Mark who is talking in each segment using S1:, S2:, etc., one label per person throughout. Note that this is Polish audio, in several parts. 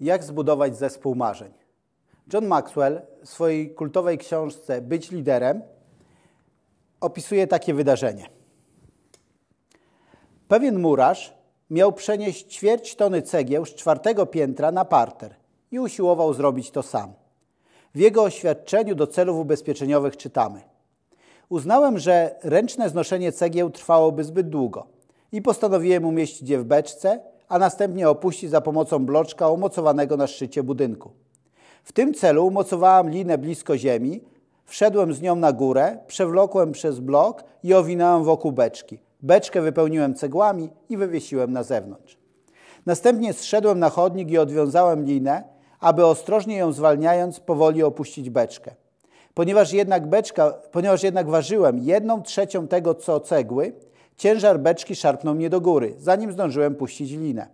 S1: Jak zbudować zespół marzeń? John Maxwell w swojej kultowej książce Być liderem opisuje takie wydarzenie. Pewien murarz miał przenieść ćwierć tony cegieł z czwartego piętra na parter i usiłował zrobić to sam. W jego oświadczeniu do celów ubezpieczeniowych czytamy: Uznałem, że ręczne znoszenie cegieł trwałoby zbyt długo i postanowiłem umieścić je w beczce, a następnie opuścić za pomocą bloczka umocowanego na szczycie budynku. W tym celu umocowałem linę blisko ziemi, wszedłem z nią na górę, przewlokłem przez blok i owinąłem wokół beczki. Beczkę wypełniłem cegłami i wywiesiłem na zewnątrz. Następnie zszedłem na chodnik i odwiązałem linę, aby ostrożnie ją zwalniając powoli opuścić beczkę. Ponieważ jednak, beczka, ponieważ jednak ważyłem jedną trzecią tego, co cegły, ciężar beczki szarpnął mnie do góry, zanim zdążyłem puścić linę.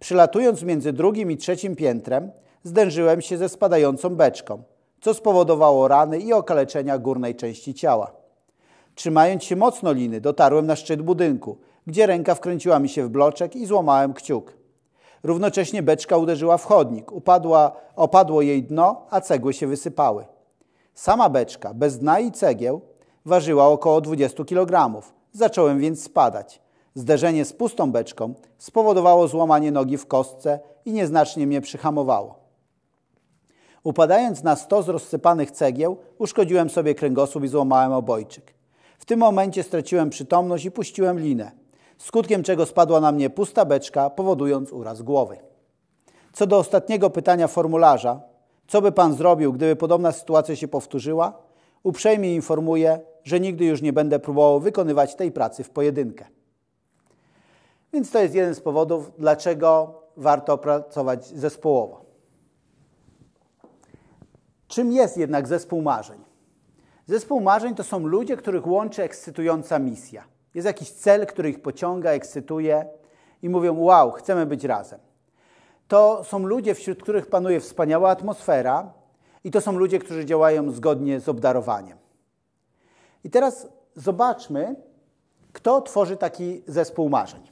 S1: Przylatując między drugim i trzecim piętrem, zdężyłem się ze spadającą beczką, co spowodowało rany i okaleczenia górnej części ciała. Trzymając się mocno liny, dotarłem na szczyt budynku, gdzie ręka wkręciła mi się w bloczek i złamałem kciuk. Równocześnie beczka uderzyła w chodnik, upadła, opadło jej dno, a cegły się wysypały. Sama beczka, bez dna i cegieł, ważyła około 20 kg. Zacząłem więc spadać. Zderzenie z pustą beczką spowodowało złamanie nogi w kostce i nieznacznie mnie przyhamowało. Upadając na stos rozsypanych cegieł, uszkodziłem sobie kręgosłup i złamałem obojczyk. W tym momencie straciłem przytomność i puściłem linę, skutkiem czego spadła na mnie pusta beczka, powodując uraz głowy. Co do ostatniego pytania formularza, co by Pan zrobił, gdyby podobna sytuacja się powtórzyła? Uprzejmie informuję, że nigdy już nie będę próbował wykonywać tej pracy w pojedynkę. Więc to jest jeden z powodów, dlaczego warto pracować zespołowo. Czym jest jednak zespół marzeń? Zespół marzeń to są ludzie, których łączy ekscytująca misja. Jest jakiś cel, który ich pociąga, ekscytuje i mówią: Wow, chcemy być razem. To są ludzie, wśród których panuje wspaniała atmosfera, i to są ludzie, którzy działają zgodnie z obdarowaniem. I teraz zobaczmy, kto tworzy taki zespół marzeń.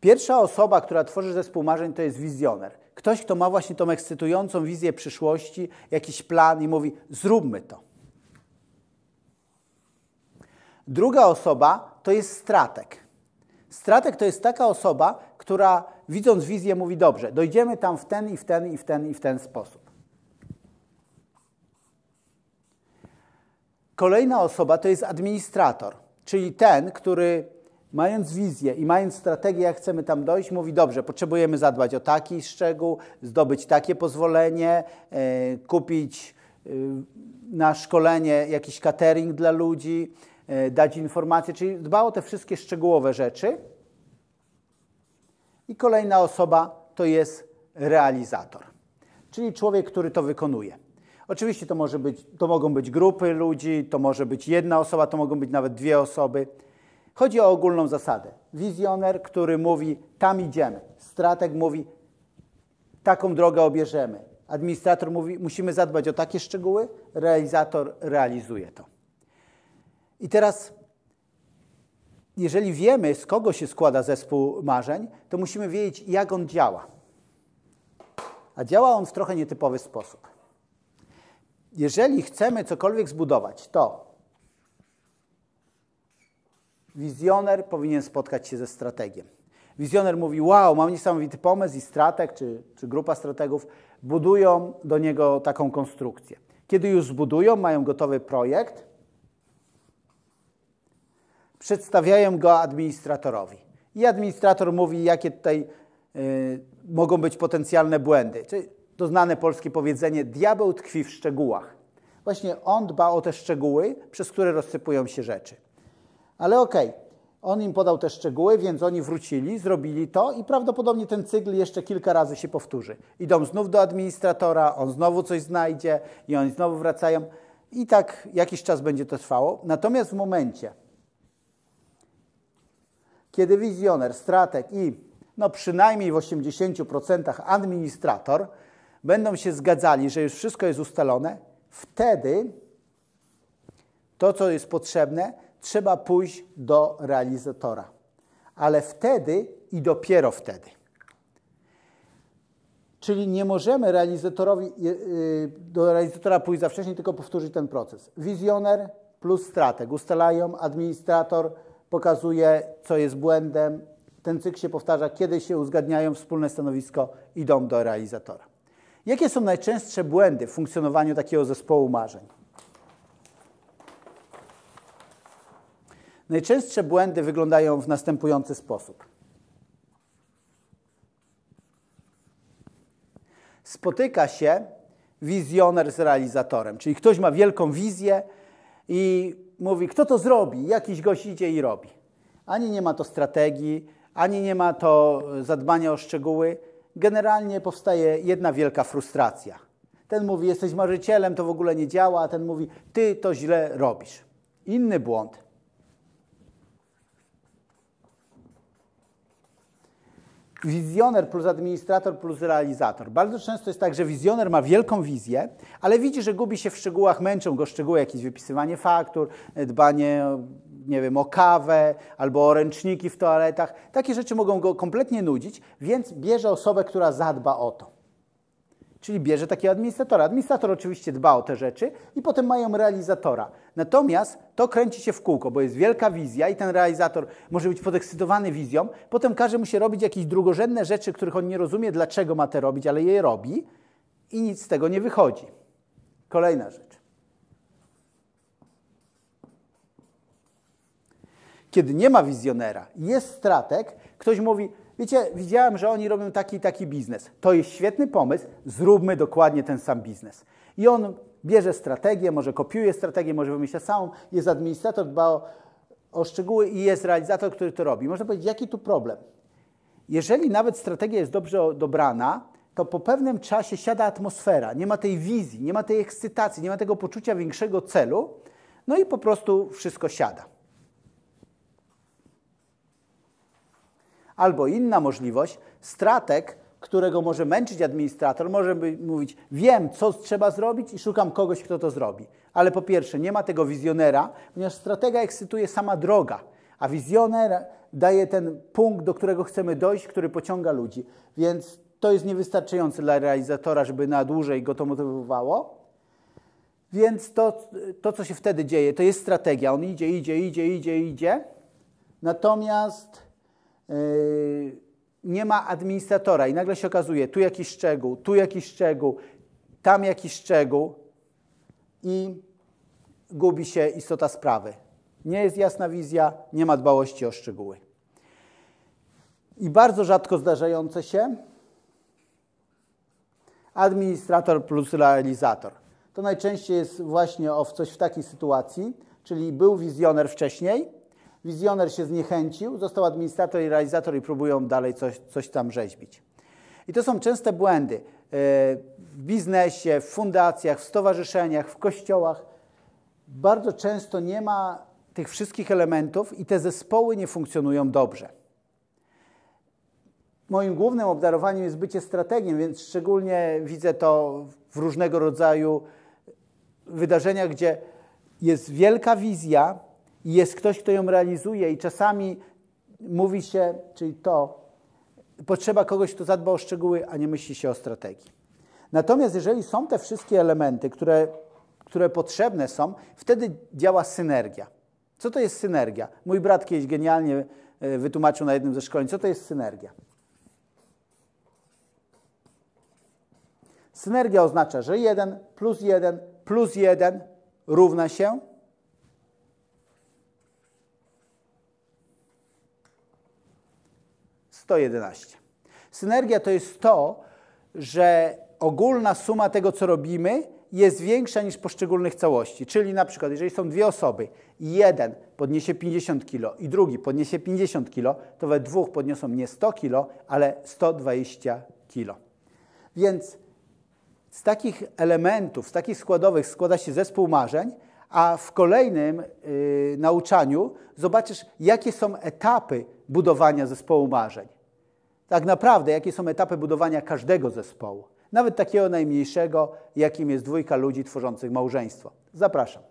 S1: Pierwsza osoba, która tworzy zespół marzeń, to jest wizjoner. Ktoś, kto ma właśnie tą ekscytującą wizję przyszłości, jakiś plan i mówi: zróbmy to. Druga osoba to jest strateg. Strateg to jest taka osoba, która widząc wizję mówi: dobrze, dojdziemy tam w ten i w ten i w ten i w ten sposób. Kolejna osoba to jest administrator, czyli ten, który mając wizję i mając strategię, jak chcemy tam dojść, mówi: Dobrze, potrzebujemy zadbać o taki szczegół, zdobyć takie pozwolenie, e, kupić e, na szkolenie jakiś catering dla ludzi, e, dać informacje, czyli dba o te wszystkie szczegółowe rzeczy. I kolejna osoba to jest realizator, czyli człowiek, który to wykonuje. Oczywiście to, może być, to mogą być grupy ludzi, to może być jedna osoba, to mogą być nawet dwie osoby. Chodzi o ogólną zasadę. Wizjoner, który mówi, tam idziemy. Strateg mówi, taką drogę obierzemy. Administrator mówi, musimy zadbać o takie szczegóły. Realizator realizuje to. I teraz, jeżeli wiemy, z kogo się składa zespół marzeń, to musimy wiedzieć, jak on działa. A działa on w trochę nietypowy sposób. Jeżeli chcemy cokolwiek zbudować, to wizjoner powinien spotkać się ze strategiem. Wizjoner mówi, wow, mam niesamowity pomysł i strateg, czy, czy grupa strategów budują do niego taką konstrukcję. Kiedy już zbudują, mają gotowy projekt, przedstawiają go administratorowi. I administrator mówi, jakie tutaj y, mogą być potencjalne błędy. Czyli to znane polskie powiedzenie, diabeł tkwi w szczegółach. Właśnie on dba o te szczegóły, przez które rozsypują się rzeczy. Ale okej, okay, on im podał te szczegóły, więc oni wrócili, zrobili to i prawdopodobnie ten cykl jeszcze kilka razy się powtórzy. Idą znów do administratora, on znowu coś znajdzie i oni znowu wracają. I tak jakiś czas będzie to trwało. Natomiast w momencie, kiedy wizjoner, strateg i no przynajmniej w 80% administrator będą się zgadzali, że już wszystko jest ustalone, wtedy to, co jest potrzebne, trzeba pójść do realizatora. ale wtedy i dopiero wtedy. Czyli nie możemy realizatorowi, y, do realizatora pójść za wcześnie, tylko powtórzyć ten proces. Wizjoner plus strateg ustalają, administrator pokazuje, co jest błędem. Ten cykl się powtarza, kiedy się uzgadniają wspólne stanowisko, idą do realizatora. Jakie są najczęstsze błędy w funkcjonowaniu takiego zespołu marzeń? Najczęstsze błędy wyglądają w następujący sposób. Spotyka się wizjoner z realizatorem, czyli ktoś ma wielką wizję i mówi, kto to zrobi? Jakiś gość idzie i robi. Ani nie ma to strategii, ani nie ma to zadbania o szczegóły. Generalnie powstaje jedna wielka frustracja. Ten mówi, jesteś marzycielem, to w ogóle nie działa, a ten mówi, ty to źle robisz. Inny błąd. Wizjoner plus administrator plus realizator. Bardzo często jest tak, że wizjoner ma wielką wizję, ale widzi, że gubi się w szczegółach, męczą go szczegóły, jakieś wypisywanie faktur, dbanie nie wiem, o kawę albo o ręczniki w toaletach. Takie rzeczy mogą go kompletnie nudzić, więc bierze osobę, która zadba o to. Czyli bierze takiego administratora. Administrator oczywiście dba o te rzeczy i potem mają realizatora. Natomiast to kręci się w kółko, bo jest wielka wizja i ten realizator może być podekscytowany wizją. Potem każe mu się robić jakieś drugorzędne rzeczy, których on nie rozumie, dlaczego ma te robić, ale je robi i nic z tego nie wychodzi. Kolejna rzecz. Kiedy nie ma wizjonera, jest strateg, ktoś mówi, wiecie, widziałem, że oni robią taki taki biznes. To jest świetny pomysł, zróbmy dokładnie ten sam biznes. I on bierze strategię, może kopiuje strategię, może wymyśla samą, jest administrator, dba o, o szczegóły i jest realizator, który to robi. Można powiedzieć, jaki tu problem? Jeżeli nawet strategia jest dobrze dobrana, to po pewnym czasie siada atmosfera, nie ma tej wizji, nie ma tej ekscytacji, nie ma tego poczucia większego celu, no i po prostu wszystko siada. Albo inna możliwość, strateg, którego może męczyć administrator, może mówić, wiem, co trzeba zrobić i szukam kogoś, kto to zrobi. Ale po pierwsze, nie ma tego wizjonera, ponieważ stratega ekscytuje sama droga, a wizjoner daje ten punkt, do którego chcemy dojść, który pociąga ludzi. Więc to jest niewystarczające dla realizatora, żeby na dłużej go to motywowało. Więc to, to, co się wtedy dzieje, to jest strategia. On idzie, idzie, idzie, idzie, idzie. Natomiast nie ma administratora i nagle się okazuje, tu jakiś szczegół, tu jakiś szczegół, tam jakiś szczegół i gubi się istota sprawy. Nie jest jasna wizja, nie ma dbałości o szczegóły. I bardzo rzadko zdarzające się administrator plus realizator. To najczęściej jest właśnie o coś w takiej sytuacji, czyli był wizjoner wcześniej, Wizjoner się zniechęcił, został administrator i realizator i próbują dalej coś, coś tam rzeźbić. I to są częste błędy e, w biznesie, w fundacjach, w stowarzyszeniach, w kościołach. Bardzo często nie ma tych wszystkich elementów i te zespoły nie funkcjonują dobrze. Moim głównym obdarowaniem jest bycie strategiem, więc szczególnie widzę to w różnego rodzaju wydarzeniach, gdzie jest wielka wizja, i jest ktoś, kto ją realizuje, i czasami mówi się, czyli to, potrzeba kogoś, kto zadba o szczegóły, a nie myśli się o strategii. Natomiast jeżeli są te wszystkie elementy, które, które potrzebne są, wtedy działa synergia. Co to jest synergia? Mój brat kiedyś genialnie e, wytłumaczył na jednym ze szkoleń, co to jest synergia. Synergia oznacza, że 1 plus 1 plus 1 równa się 111. Synergia to jest to, że ogólna suma tego, co robimy, jest większa niż poszczególnych całości. Czyli na przykład, jeżeli są dwie osoby i jeden podniesie 50 kg i drugi podniesie 50 kg, to we dwóch podniosą nie 100 kg, ale 120 kg. Więc z takich elementów, z takich składowych składa się zespół marzeń, a w kolejnym yy, nauczaniu zobaczysz, jakie są etapy budowania zespołu marzeń tak naprawdę, jakie są etapy budowania każdego zespołu, nawet takiego najmniejszego, jakim jest dwójka ludzi tworzących małżeństwo. Zapraszam.